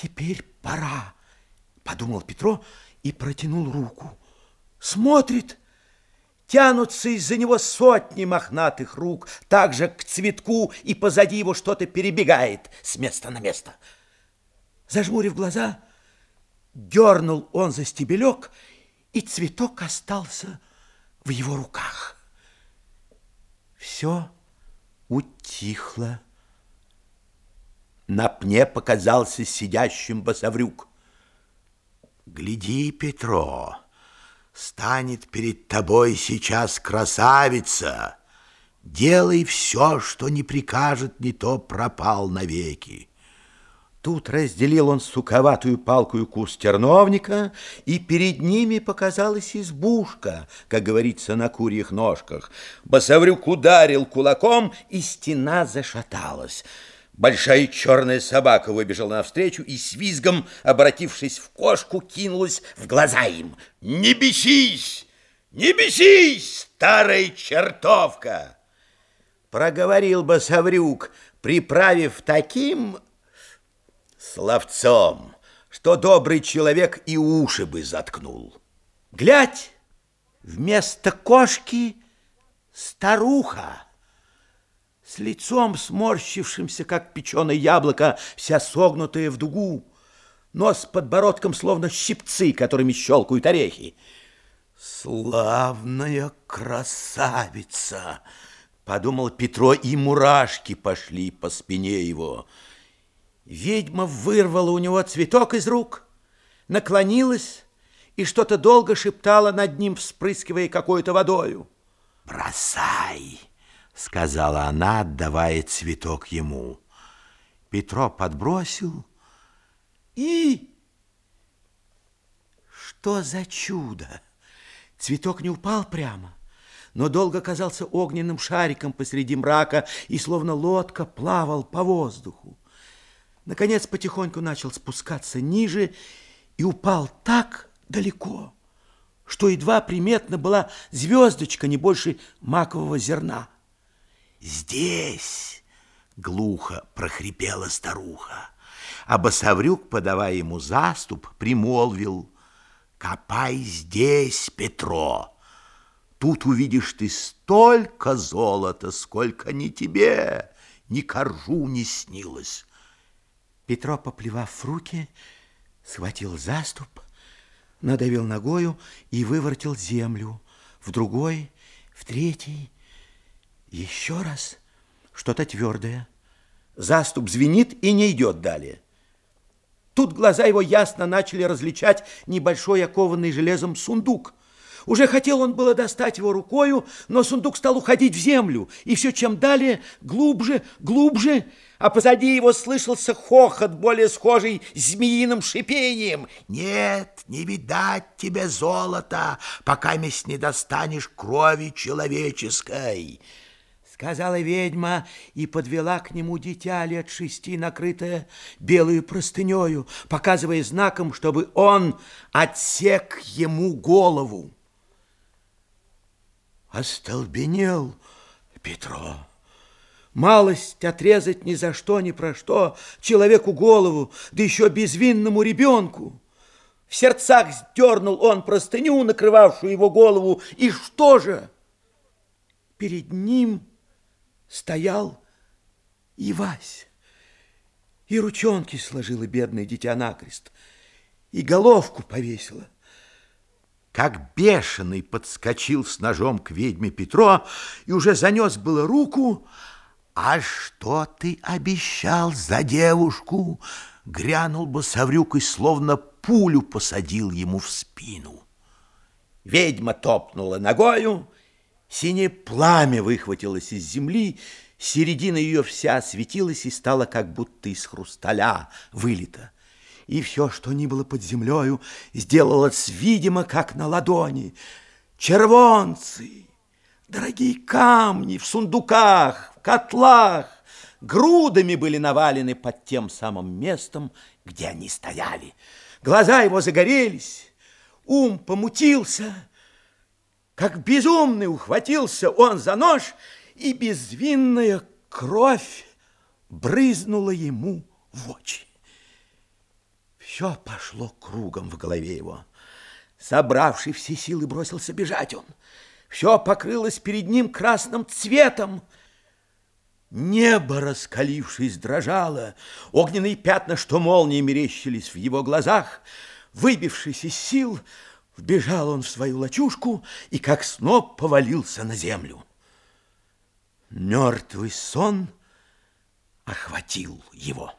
Теперь пора, подумал Петро и протянул руку. Смотрит, тянутся из-за него сотни мохнатых рук, также к цветку, и позади его что-то перебегает с места на место. Зажмурив глаза, дернул он за стебелек, и цветок остался в его руках. Все утихло. На пне показался сидящим босоврюк. Гляди, Петро, станет перед тобой сейчас красавица. Делай все, что не прикажет, не то пропал навеки. Тут разделил он суковатую палкую куст терновника, и перед ними показалась избушка, как говорится на курьих ножках. Босоврюк ударил кулаком, и стена зашаталась. Большая черная собака выбежала навстречу и с визгом, обратившись в кошку, кинулась в глаза им. «Не бесись! Не бесись, старая чертовка!» Проговорил босоврюк, приправив таким словцом, что добрый человек и уши бы заткнул. Глядь, вместо кошки старуха с лицом сморщившимся, как печеное яблоко, вся согнутая в дугу, нос подбородком, словно щипцы, которыми щелкают орехи. «Славная красавица!» — подумал Петро, и мурашки пошли по спине его — Ведьма вырвала у него цветок из рук, наклонилась и что-то долго шептала над ним, вспрыскивая какой-то водою. «Бросай!» — сказала она, отдавая цветок ему. Петро подбросил и... Что за чудо! Цветок не упал прямо, но долго казался огненным шариком посреди мрака и словно лодка плавал по воздуху. Наконец потихоньку начал спускаться ниже и упал так далеко, что едва приметна была звездочка не больше макового зерна. «Здесь!» — глухо прохрипела старуха, а босоврюк, подавая ему заступ, примолвил «Копай здесь, Петро!» Тут увидишь ты столько золота, сколько ни тебе, ни коржу не снилось. Петро, поплевав в руки, схватил заступ, надавил ногою и выворотил землю. В другой, в третий, еще раз что-то твердое. Заступ звенит и не идет далее. Тут глаза его ясно начали различать небольшой окованный железом сундук. Уже хотел он было достать его рукою, но сундук стал уходить в землю, и все чем далее, глубже, глубже, а позади его слышался хохот, более схожий с змеиным шипением. «Нет, не видать тебе золота, пока месть не достанешь крови человеческой!» Сказала ведьма и подвела к нему дитя лет шести, накрытое белую простынею, показывая знаком, чтобы он отсек ему голову. Остолбенел Петро. Малость отрезать ни за что, ни про что, человеку голову, да еще безвинному ребенку. В сердцах сдернул он простыню, накрывавшую его голову, и что же? Перед ним стоял Ивась. И ручонки сложила бедное дитя накрест, и головку повесила. Как бешеный подскочил с ножом к ведьме Петро и уже занес было руку, «А что ты обещал за девушку?» Грянул босоврюк и словно пулю посадил ему в спину. Ведьма топнула ногою, синее пламя выхватилось из земли, середина ее вся светилась и стала как будто из хрусталя вылита. И все, что ни было под землею, сделалось видимо, как на ладони. Червонцы, дорогие камни в сундуках, котлах, грудами были навалены под тем самым местом, где они стояли. Глаза его загорелись, ум помутился. Как безумный ухватился он за нож, и безвинная кровь брызнула ему в очи. Все пошло кругом в голове его. Собравший все силы, бросился бежать он. Все покрылось перед ним красным цветом. Небо, раскалившись, дрожало. Огненные пятна, что молнии мерещились в его глазах. Выбившись из сил, вбежал он в свою лачушку и, как сноп, повалился на землю. Мертвый сон охватил его.